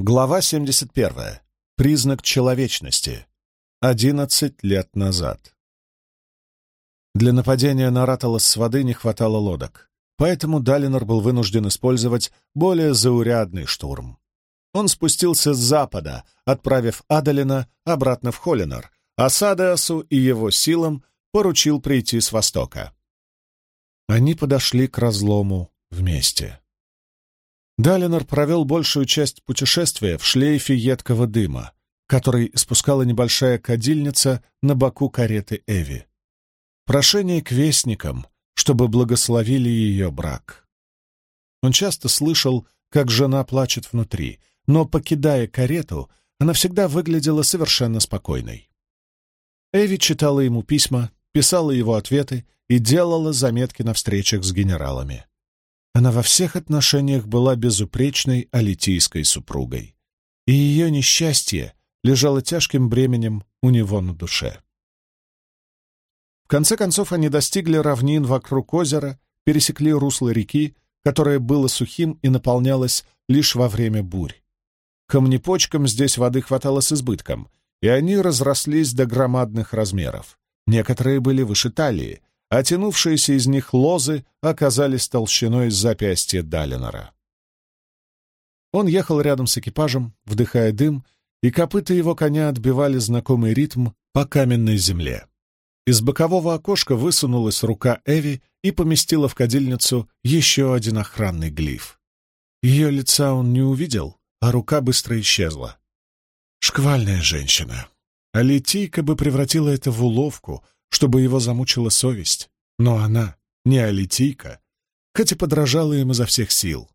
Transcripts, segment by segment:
Глава 71. Признак человечности. 11 лет назад. Для нападения на Раталос с воды не хватало лодок, поэтому Далинор был вынужден использовать более заурядный штурм. Он спустился с запада, отправив Адалина обратно в Холлинар, а Садеасу и его силам поручил прийти с востока. Они подошли к разлому вместе. Далинор провел большую часть путешествия в шлейфе едкого дыма, который спускала небольшая кадильница на боку кареты Эви. Прошение к вестникам, чтобы благословили ее брак. Он часто слышал, как жена плачет внутри, но, покидая карету, она всегда выглядела совершенно спокойной. Эви читала ему письма, писала его ответы и делала заметки на встречах с генералами. Она во всех отношениях была безупречной алитийской супругой, и ее несчастье лежало тяжким бременем у него на душе. В конце концов они достигли равнин вокруг озера, пересекли русло реки, которое было сухим и наполнялось лишь во время бурь. Камнепочкам здесь воды хватало с избытком, и они разрослись до громадных размеров. Некоторые были выше талии, а тянувшиеся из них лозы оказались толщиной запястья Далинора. Он ехал рядом с экипажем, вдыхая дым, и копыта его коня отбивали знакомый ритм по каменной земле. Из бокового окошка высунулась рука Эви и поместила в кадильницу еще один охранный глиф. Ее лица он не увидел, а рука быстро исчезла. Шквальная женщина. А Летийка бы превратила это в уловку — чтобы его замучила совесть. Но она не алитийка, хоть и подражала им изо всех сил.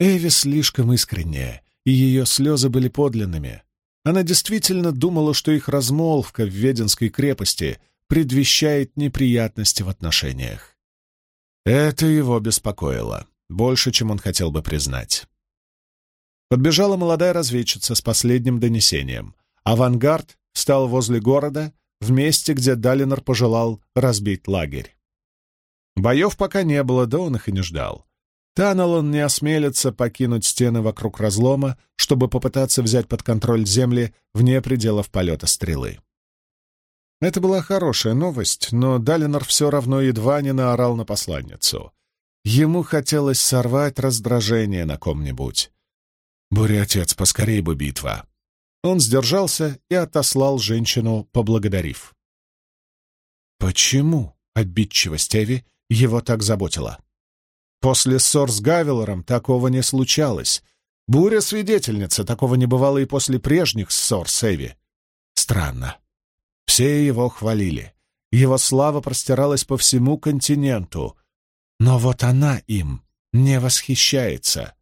Эви слишком искренняя, и ее слезы были подлинными. Она действительно думала, что их размолвка в Веденской крепости предвещает неприятности в отношениях. Это его беспокоило, больше, чем он хотел бы признать. Подбежала молодая разведчица с последним донесением. Авангард встал возле города в месте, где Далинор пожелал разбить лагерь. Боев пока не было, да он их и не ждал. Таналон не осмелится покинуть стены вокруг разлома, чтобы попытаться взять под контроль земли вне пределов полета стрелы. Это была хорошая новость, но Далинор все равно едва не наорал на посланницу. Ему хотелось сорвать раздражение на ком-нибудь. «Буря, отец, поскорей бы битва!» Он сдержался и отослал женщину, поблагодарив. Почему обидчивость Эви его так заботила? После ссор с Гавелором такого не случалось. Буря-свидетельница, такого не бывало и после прежних ссор с Эви. Странно. Все его хвалили. Его слава простиралась по всему континенту. Но вот она им не восхищается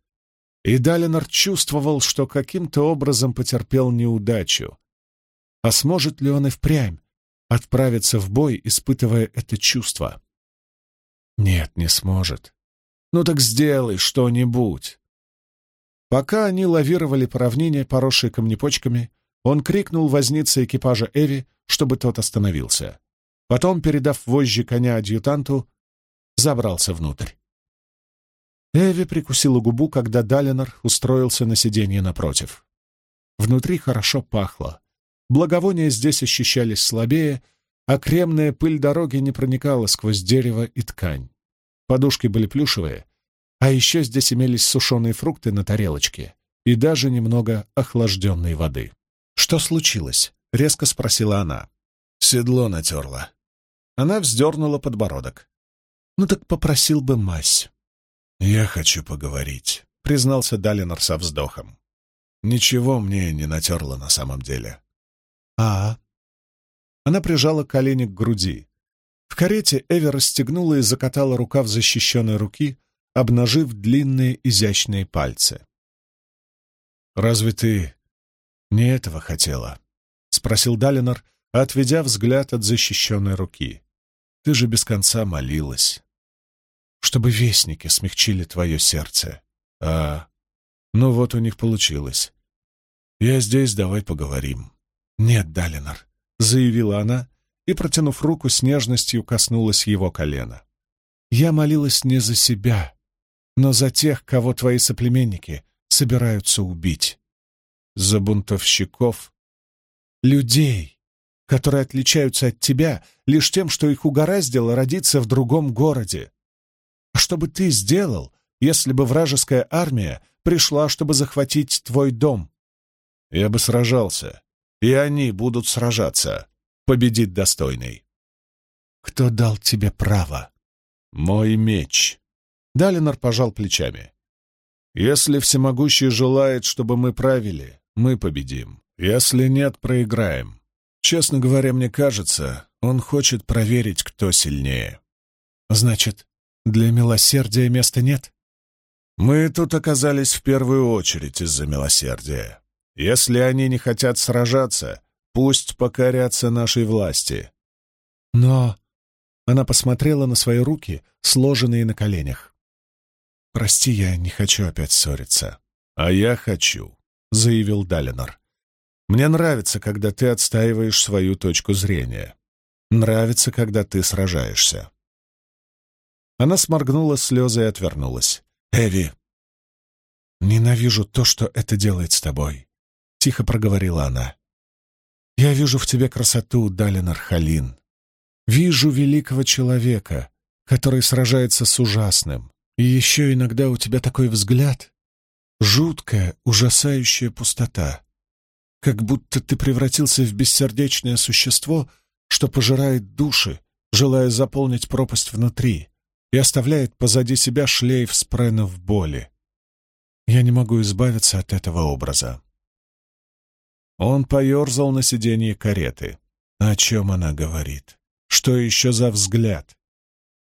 и Далинор чувствовал, что каким-то образом потерпел неудачу. А сможет ли он и впрямь отправиться в бой, испытывая это чувство? Нет, не сможет. Ну так сделай что-нибудь. Пока они лавировали по равнине, поросшей камнепочками, он крикнул вознице экипажа Эви, чтобы тот остановился. Потом, передав вожжи коня адъютанту, забрался внутрь. Эви прикусила губу, когда Далинор устроился на сиденье напротив. Внутри хорошо пахло. Благовония здесь ощущались слабее, а кремная пыль дороги не проникала сквозь дерево и ткань. Подушки были плюшевые, а еще здесь имелись сушеные фрукты на тарелочке и даже немного охлажденной воды. «Что случилось?» — резко спросила она. «Седло натерла». Она вздернула подбородок. «Ну так попросил бы мазь». «Я хочу поговорить», — признался Далинор со вздохом. «Ничего мне не натерло на самом деле». «А?» Она прижала колени к груди. В карете Эви расстегнула и закатала рукав защищенной руки, обнажив длинные изящные пальцы. «Разве ты не этого хотела?» — спросил Далинор, отведя взгляд от защищенной руки. «Ты же без конца молилась» чтобы вестники смягчили твое сердце. А, ну вот у них получилось. Я здесь, давай поговорим. Нет, Далинор, — заявила она и, протянув руку, с нежностью коснулась его колена. Я молилась не за себя, но за тех, кого твои соплеменники собираются убить? За бунтовщиков? Людей, которые отличаются от тебя лишь тем, что их угораздило родиться в другом городе. Что бы ты сделал, если бы вражеская армия пришла, чтобы захватить твой дом? Я бы сражался, и они будут сражаться. Победит достойный. Кто дал тебе право? Мой меч. Далинор пожал плечами. Если всемогущий желает, чтобы мы правили, мы победим. Если нет, проиграем. Честно говоря, мне кажется, он хочет проверить, кто сильнее. Значит, для милосердия места нет? Мы тут оказались в первую очередь из-за милосердия. Если они не хотят сражаться, пусть покорятся нашей власти. Но она посмотрела на свои руки, сложенные на коленях. «Прости, я не хочу опять ссориться». «А я хочу», — заявил Далинор. «Мне нравится, когда ты отстаиваешь свою точку зрения. Нравится, когда ты сражаешься». Она сморгнула слезы и отвернулась. «Эви, ненавижу то, что это делает с тобой», — тихо проговорила она. «Я вижу в тебе красоту, Далинар Халин. Вижу великого человека, который сражается с ужасным. И еще иногда у тебя такой взгляд. Жуткая, ужасающая пустота. Как будто ты превратился в бессердечное существо, что пожирает души, желая заполнить пропасть внутри и оставляет позади себя шлейф спренов боли. Я не могу избавиться от этого образа. Он поерзал на сиденье кареты. О чем она говорит? Что еще за взгляд?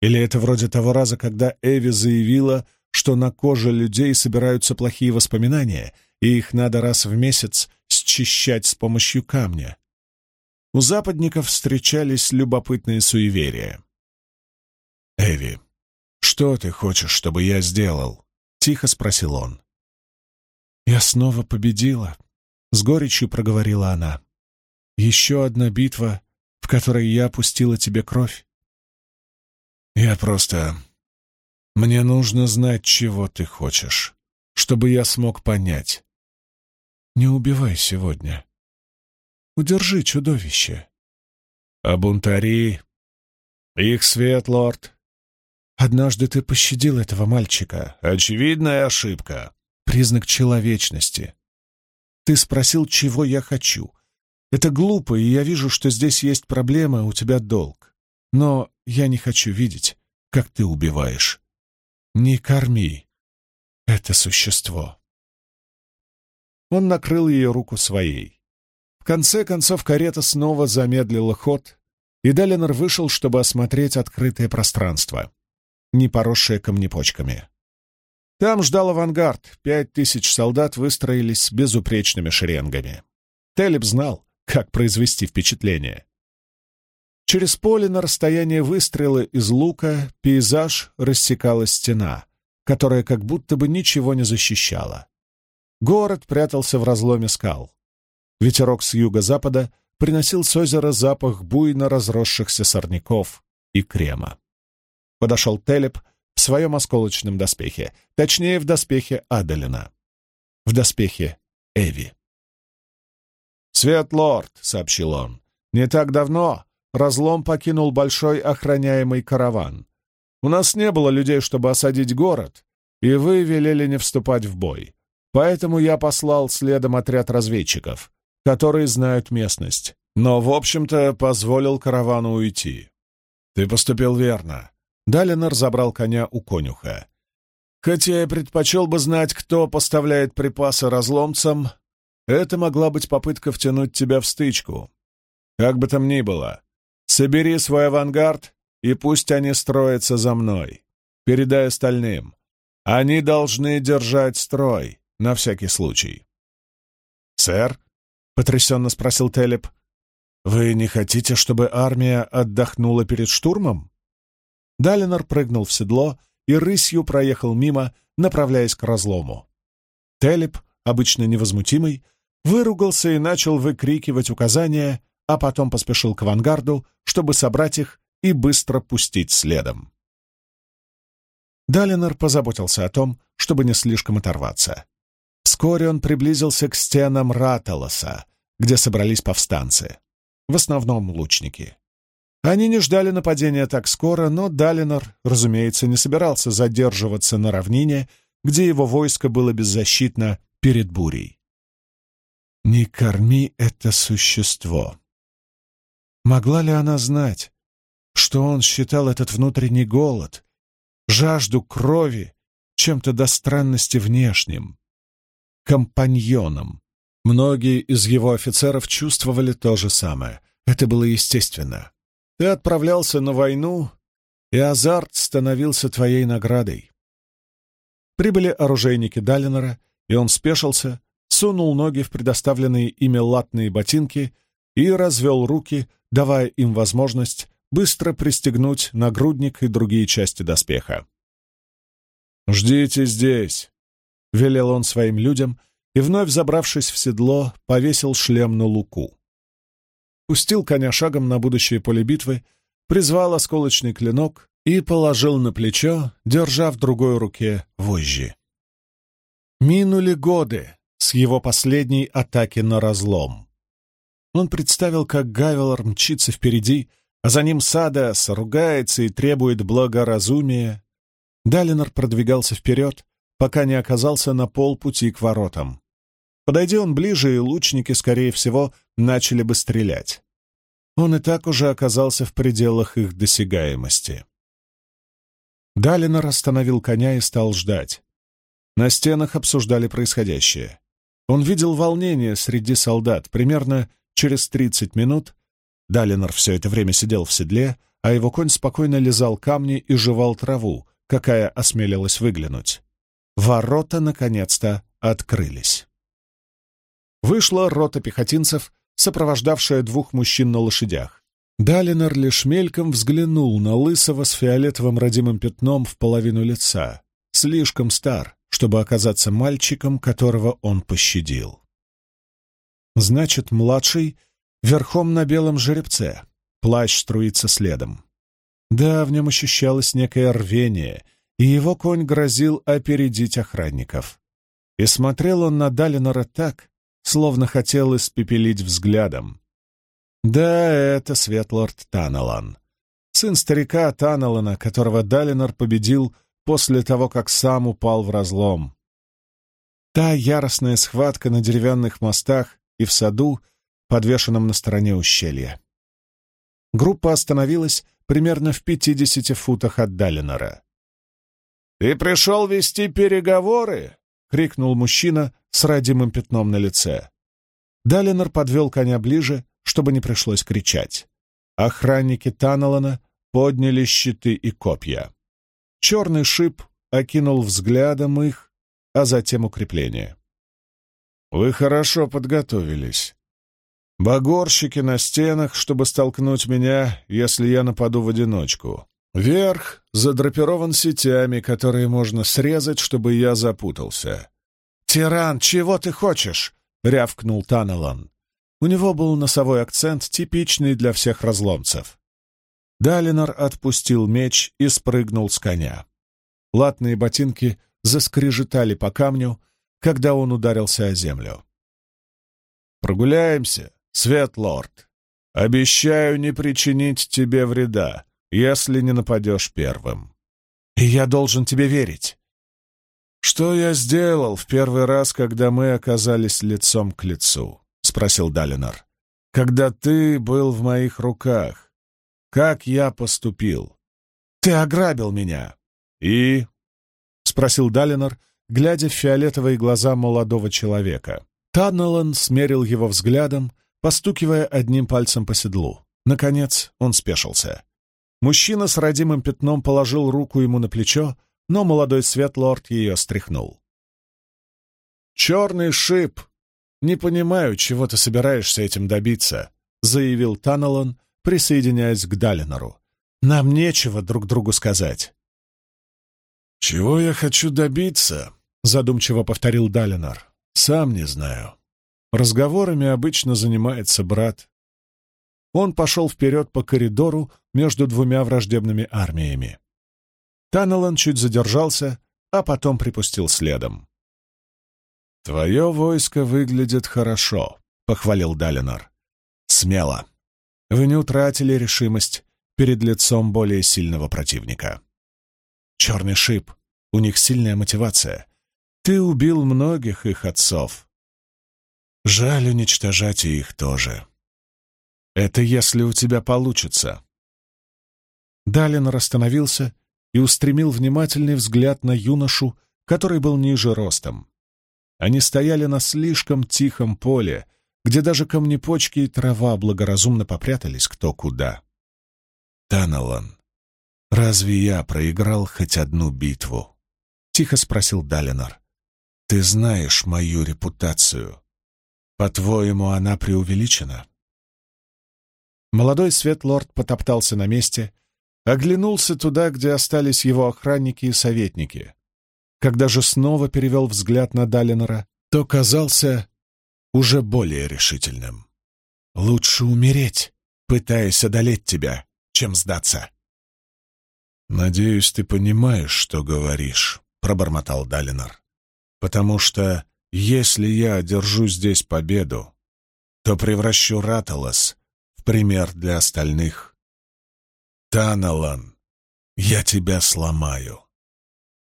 Или это вроде того раза, когда Эви заявила, что на коже людей собираются плохие воспоминания, и их надо раз в месяц счищать с помощью камня? У западников встречались любопытные суеверия. «Эви, «Что ты хочешь, чтобы я сделал?» — тихо спросил он. «Я снова победила», — с горечью проговорила она. «Еще одна битва, в которой я пустила тебе кровь». «Я просто... Мне нужно знать, чего ты хочешь, чтобы я смог понять». «Не убивай сегодня. Удержи чудовище». «А бунтари? Их свет, лорд, Однажды ты пощадил этого мальчика. Очевидная ошибка. Признак человечности. Ты спросил, чего я хочу. Это глупо, и я вижу, что здесь есть проблема, у тебя долг. Но я не хочу видеть, как ты убиваешь. Не корми это существо. Он накрыл ее руку своей. В конце концов карета снова замедлила ход, и Далинор вышел, чтобы осмотреть открытое пространство не поросшая камнепочками. Там ждал авангард, пять тысяч солдат выстроились безупречными шеренгами. Телеб знал, как произвести впечатление. Через поле на расстояние выстрела из лука пейзаж рассекала стена, которая как будто бы ничего не защищала. Город прятался в разломе скал. Ветерок с юго-запада приносил с озера запах буйно разросшихся сорняков и крема подошел Телеп в своем осколочном доспехе, точнее, в доспехе Адалина, в доспехе Эви. «Светлорд», — сообщил он, — «не так давно разлом покинул большой охраняемый караван. У нас не было людей, чтобы осадить город, и вы велели не вступать в бой. Поэтому я послал следом отряд разведчиков, которые знают местность, но, в общем-то, позволил каравану уйти. Ты поступил верно. Далинор забрал коня у конюха. «Хотя я предпочел бы знать, кто поставляет припасы разломцам, это могла быть попытка втянуть тебя в стычку. Как бы там ни было, собери свой авангард, и пусть они строятся за мной. Передай остальным. Они должны держать строй, на всякий случай». «Сэр?» — потрясенно спросил Телеп. «Вы не хотите, чтобы армия отдохнула перед штурмом?» Далинор прыгнул в седло и рысью проехал мимо, направляясь к разлому. Телеп, обычно невозмутимый, выругался и начал выкрикивать указания, а потом поспешил к авангарду, чтобы собрать их и быстро пустить следом. Далинор позаботился о том, чтобы не слишком оторваться. Вскоре он приблизился к стенам Раталоса, где собрались повстанцы, в основном лучники. Они не ждали нападения так скоро, но Далинор, разумеется, не собирался задерживаться на равнине, где его войско было беззащитно перед бурей. «Не корми это существо». Могла ли она знать, что он считал этот внутренний голод, жажду крови, чем-то до странности внешним, компаньоном? Многие из его офицеров чувствовали то же самое. Это было естественно. Ты отправлялся на войну, и азарт становился твоей наградой. Прибыли оружейники Далинора, и он спешился, сунул ноги в предоставленные ими латные ботинки и развел руки, давая им возможность быстро пристегнуть нагрудник и другие части доспеха. «Ждите здесь», — велел он своим людям, и, вновь забравшись в седло, повесил шлем на луку пустил коня шагом на будущее поле битвы, призвал осколочный клинок и положил на плечо, держа в другой руке вожжи. Минули годы с его последней атаки на разлом. Он представил, как Гавелор мчится впереди, а за ним Садас ругается и требует благоразумия. Далинор продвигался вперед, пока не оказался на полпути к воротам. Подойди он ближе, и лучники, скорее всего, начали бы стрелять. Он и так уже оказался в пределах их досягаемости. Далинор остановил коня и стал ждать. На стенах обсуждали происходящее. Он видел волнение среди солдат. Примерно через тридцать минут Далинор все это время сидел в седле, а его конь спокойно лизал камни и жевал траву, какая осмелилась выглянуть. Ворота, наконец-то, открылись. Вышла рота пехотинцев, сопровождавшая двух мужчин на лошадях. Далинор лишь мельком взглянул на лысого с фиолетовым родимым пятном в половину лица. Слишком стар, чтобы оказаться мальчиком, которого он пощадил. Значит, младший верхом на белом жеребце, плащ струится следом. Да, в нем ощущалось некое рвение, и его конь грозил опередить охранников. И смотрел он на Далинора так, словно хотел испепелить взглядом. Да, это Светлорд Таналан. Сын старика Таналана, которого Далинор победил после того, как сам упал в разлом. Та яростная схватка на деревянных мостах и в саду, подвешенном на стороне ущелья. Группа остановилась примерно в пятидесяти футах от Далинора. «Ты пришел вести переговоры?» — крикнул мужчина с родимым пятном на лице. Далинор подвел коня ближе, чтобы не пришлось кричать. Охранники Таналана подняли щиты и копья. Черный шип окинул взглядом их, а затем укрепление. «Вы хорошо подготовились. Багорщики на стенах, чтобы столкнуть меня, если я нападу в одиночку. Верх задрапирован сетями, которые можно срезать, чтобы я запутался. «Тиран, чего ты хочешь?» — рявкнул Таналан. У него был носовой акцент, типичный для всех разломцев. Далинор отпустил меч и спрыгнул с коня. Латные ботинки заскрежетали по камню, когда он ударился о землю. «Прогуляемся, Светлорд. Обещаю не причинить тебе вреда, если не нападешь первым. И я должен тебе верить. «Что я сделал в первый раз, когда мы оказались лицом к лицу?» — спросил Далинор. «Когда ты был в моих руках. Как я поступил?» «Ты ограбил меня!» «И?» — спросил Далинор, глядя в фиолетовые глаза молодого человека. Таннелан смерил его взглядом, постукивая одним пальцем по седлу. Наконец он спешился. Мужчина с родимым пятном положил руку ему на плечо, но молодой Светлорд ее стряхнул. «Черный шип! Не понимаю, чего ты собираешься этим добиться», — заявил Таналон, присоединяясь к Далинору. «Нам нечего друг другу сказать». «Чего я хочу добиться?» — задумчиво повторил Далинор. «Сам не знаю. Разговорами обычно занимается брат». Он пошел вперед по коридору между двумя враждебными армиями. Таннелан чуть задержался, а потом припустил следом. «Твое войско выглядит хорошо», — похвалил Далинор. «Смело. Вы не утратили решимость перед лицом более сильного противника. Черный шип, у них сильная мотивация. Ты убил многих их отцов. Жаль уничтожать и их тоже. Это если у тебя получится». Далинор остановился и устремил внимательный взгляд на юношу, который был ниже ростом. Они стояли на слишком тихом поле, где даже камнепочки и трава благоразумно попрятались кто куда. «Таналан, разве я проиграл хоть одну битву?» — тихо спросил Далинор. «Ты знаешь мою репутацию. По-твоему, она преувеличена?» Молодой светлорд потоптался на месте, оглянулся туда, где остались его охранники и советники. Когда же снова перевел взгляд на Далинора, то казался уже более решительным. «Лучше умереть, пытаясь одолеть тебя, чем сдаться». «Надеюсь, ты понимаешь, что говоришь», — пробормотал Далинор. «Потому что, если я одержу здесь победу, то превращу Раталас пример для остальных. Таналан, я тебя сломаю.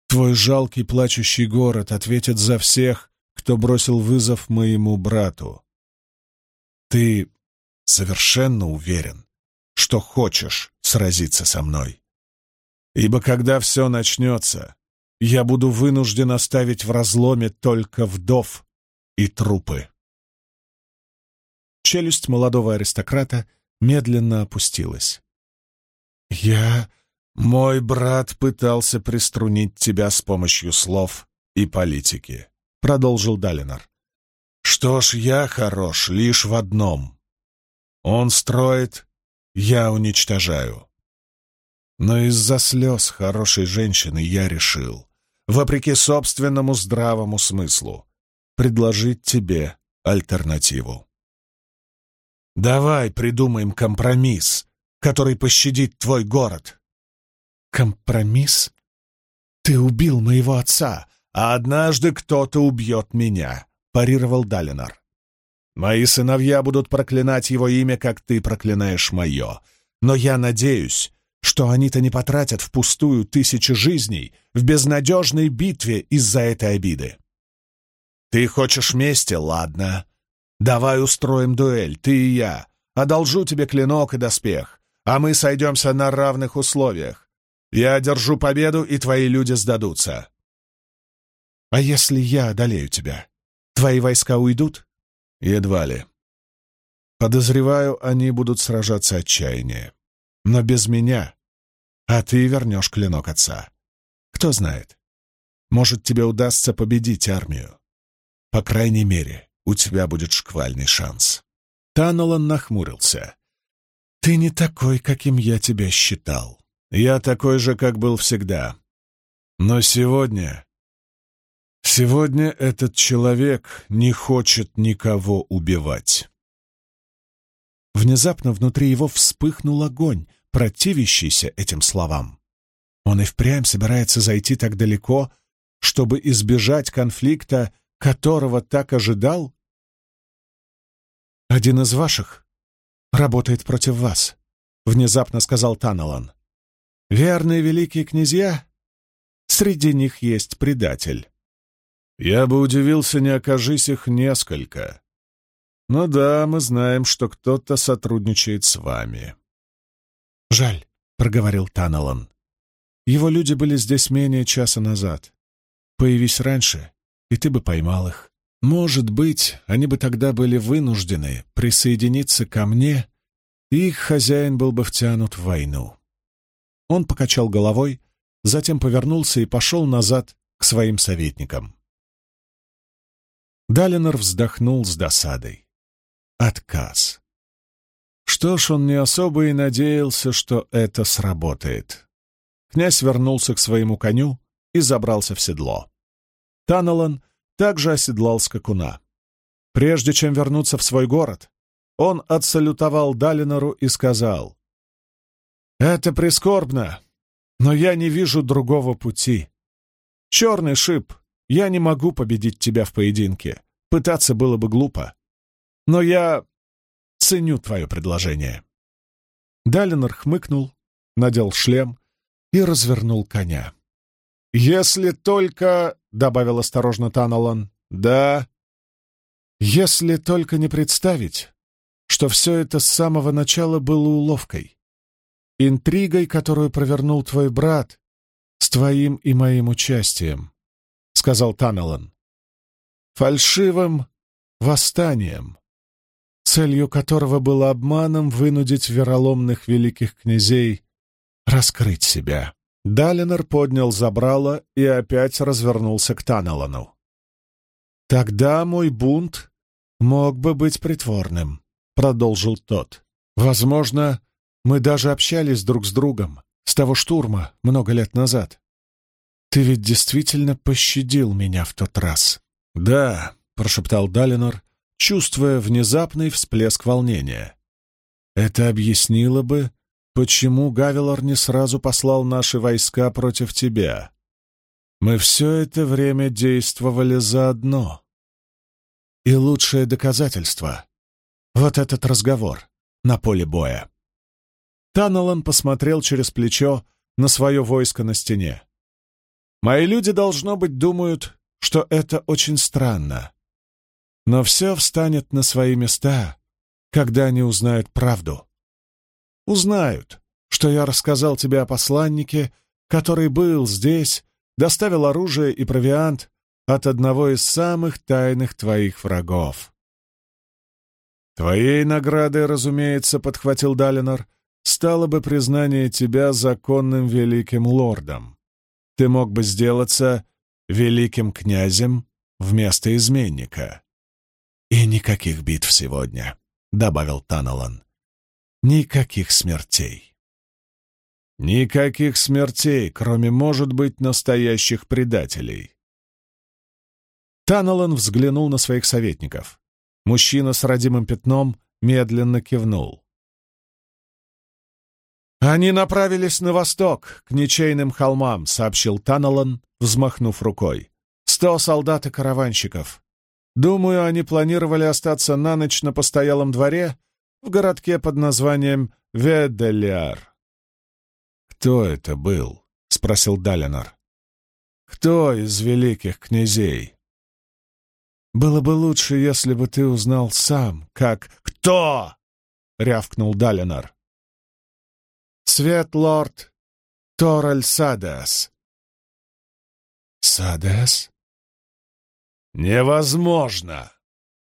Твой жалкий плачущий город ответит за всех, кто бросил вызов моему брату. Ты совершенно уверен, что хочешь сразиться со мной. Ибо когда все начнется, я буду вынужден оставить в разломе только вдов и трупы. Челюсть молодого аристократа медленно опустилась. «Я «Мой брат пытался приструнить тебя с помощью слов и политики», — продолжил Далинор. «Что ж, я хорош лишь в одном. Он строит, я уничтожаю. Но из-за слез хорошей женщины я решил, вопреки собственному здравому смыслу, предложить тебе альтернативу. Давай придумаем компромисс, который пощадит твой город». «Компромисс? Ты убил моего отца, а однажды кто-то убьет меня», — парировал Далинар. «Мои сыновья будут проклинать его имя, как ты проклинаешь мое. Но я надеюсь, что они-то не потратят впустую тысячи жизней в безнадежной битве из-за этой обиды. Ты хочешь мести? Ладно. Давай устроим дуэль, ты и я. Одолжу тебе клинок и доспех, а мы сойдемся на равных условиях. Я одержу победу, и твои люди сдадутся. А если я одолею тебя, твои войска уйдут? Едва ли. Подозреваю, они будут сражаться отчаяние. Но без меня. А ты вернешь клинок отца. Кто знает. Может, тебе удастся победить армию. По крайней мере, у тебя будет шквальный шанс. Танолан нахмурился. «Ты не такой, каким я тебя считал. Я такой же, как был всегда. Но сегодня... Сегодня этот человек не хочет никого убивать. Внезапно внутри его вспыхнул огонь, противящийся этим словам. Он и впрямь собирается зайти так далеко, чтобы избежать конфликта, которого так ожидал? «Один из ваших работает против вас», — внезапно сказал Таналан. Верные великие князья? Среди них есть предатель. Я бы удивился, не окажись их несколько. Но да, мы знаем, что кто-то сотрудничает с вами. Жаль, — проговорил Таналан. Его люди были здесь менее часа назад. Появись раньше, и ты бы поймал их. Может быть, они бы тогда были вынуждены присоединиться ко мне, и их хозяин был бы втянут в войну. Он покачал головой, затем повернулся и пошел назад к своим советникам. Далинор вздохнул с досадой. Отказ. Что ж, он не особо и надеялся, что это сработает. Князь вернулся к своему коню и забрался в седло. Таналан также оседлал скакуна. Прежде чем вернуться в свой город, он отсалютовал Далинору и сказал это прискорбно, но я не вижу другого пути. Черный шип я не могу победить тебя в поединке. Пытаться было бы глупо. Но я ценю твое предложение». Далинор хмыкнул, надел шлем и развернул коня. «Если только...» — добавил осторожно Таналан. «Да...» «Если только не представить, что все это с самого начала было уловкой, интригой, которую провернул твой брат с твоим и моим участием», — сказал Таналан. «Фальшивым восстанием, целью которого было обманом вынудить вероломных великих князей раскрыть себя». Далинор поднял забрало и опять развернулся к Таналану. «Тогда мой бунт мог бы быть притворным», — продолжил тот. «Возможно, мы даже общались друг с другом с того штурма много лет назад. Ты ведь действительно пощадил меня в тот раз». «Да», — прошептал Далинор, чувствуя внезапный всплеск волнения. «Это объяснило бы, почему Гавилор не сразу послал наши войска против тебя. Мы все это время действовали заодно. И лучшее доказательство — вот этот разговор на поле боя. Таналан посмотрел через плечо на свое войско на стене. «Мои люди, должно быть, думают, что это очень странно. Но все встанет на свои места, когда они узнают правду узнают, что я рассказал тебе о посланнике, который был здесь, доставил оружие и провиант от одного из самых тайных твоих врагов. Твоей наградой, разумеется, — подхватил Далинор, — стало бы признание тебя законным великим лордом. Ты мог бы сделаться великим князем вместо изменника. И никаких битв сегодня, — добавил Таналан. Никаких смертей. Никаких смертей, кроме, может быть, настоящих предателей. Таналан взглянул на своих советников. Мужчина с родимым пятном медленно кивнул. «Они направились на восток, к ничейным холмам», — сообщил Таналан, взмахнув рукой. «Сто солдат и караванщиков. Думаю, они планировали остаться на ночь на постоялом дворе в городке под названием Веделяр. «Кто это был?» — спросил Далинор. «Кто из великих князей?» «Было бы лучше, если бы ты узнал сам, как...» «Кто?» — рявкнул Далинор. «Свет-лорд Тораль Садас». «Садас?» «Невозможно!»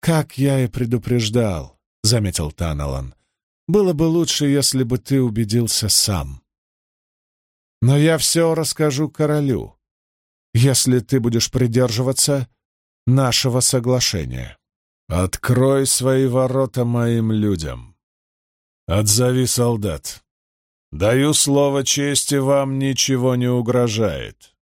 «Как я и предупреждал. — заметил Таналан. «Было бы лучше, если бы ты убедился сам. Но я все расскажу королю, если ты будешь придерживаться нашего соглашения. Открой свои ворота моим людям. Отзови солдат. Даю слово чести, вам ничего не угрожает».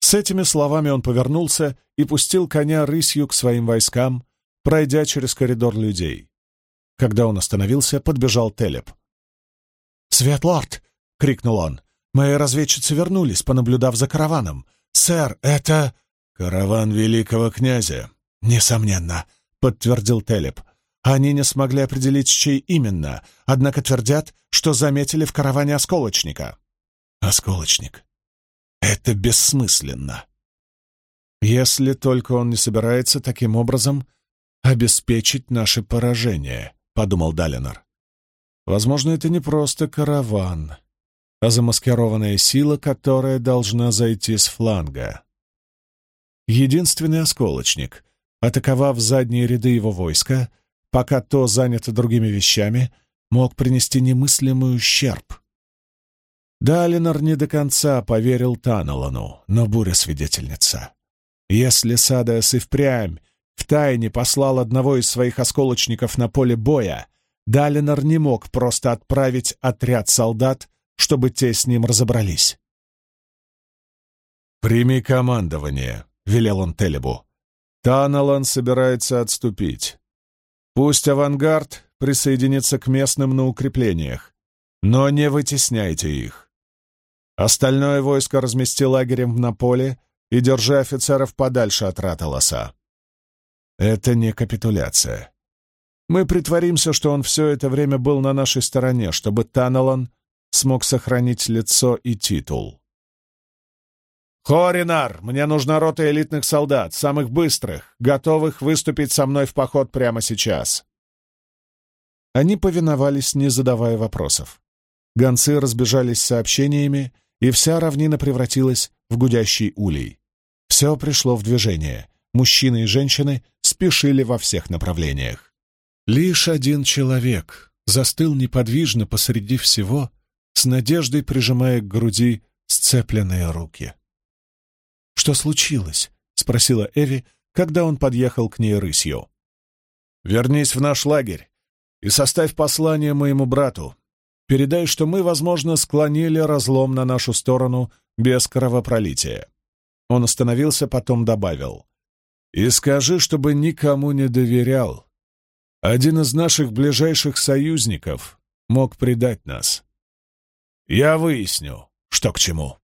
С этими словами он повернулся и пустил коня рысью к своим войскам, пройдя через коридор людей. Когда он остановился, подбежал Телеп. «Светлорд!» — крикнул он. «Мои разведчицы вернулись, понаблюдав за караваном. Сэр, это...» «Караван великого князя». «Несомненно», — подтвердил Телеп. «Они не смогли определить, чей именно, однако твердят, что заметили в караване осколочника». «Осколочник. Это бессмысленно». «Если только он не собирается таким образом обеспечить наше поражение», — подумал Далинор. «Возможно, это не просто караван, а замаскированная сила, которая должна зайти с фланга. Единственный осколочник, атаковав задние ряды его войска, пока то занято другими вещами, мог принести немыслимый ущерб. Далинор не до конца поверил Таналану, но буря свидетельница. Если Садас и впрямь втайне послал одного из своих осколочников на поле боя, Далинор не мог просто отправить отряд солдат, чтобы те с ним разобрались. «Прими командование», — велел он Телебу. «Таналан собирается отступить. Пусть авангард присоединится к местным на укреплениях, но не вытесняйте их. Остальное войско размести лагерем на поле и держи офицеров подальше от Раталоса. Это не капитуляция. Мы притворимся, что он все это время был на нашей стороне, чтобы Таналан смог сохранить лицо и титул. «Хоринар, мне нужна рота элитных солдат, самых быстрых, готовых выступить со мной в поход прямо сейчас». Они повиновались, не задавая вопросов. Гонцы разбежались сообщениями, и вся равнина превратилась в гудящий улей. Все пришло в движение. Мужчины и женщины спешили во всех направлениях. Лишь один человек застыл неподвижно посреди всего, с надеждой прижимая к груди сцепленные руки. «Что случилось?» — спросила Эви, когда он подъехал к ней рысью. «Вернись в наш лагерь и составь послание моему брату. Передай, что мы, возможно, склонили разлом на нашу сторону без кровопролития». Он остановился, потом добавил. «И скажи, чтобы никому не доверял. Один из наших ближайших союзников мог предать нас. Я выясню, что к чему».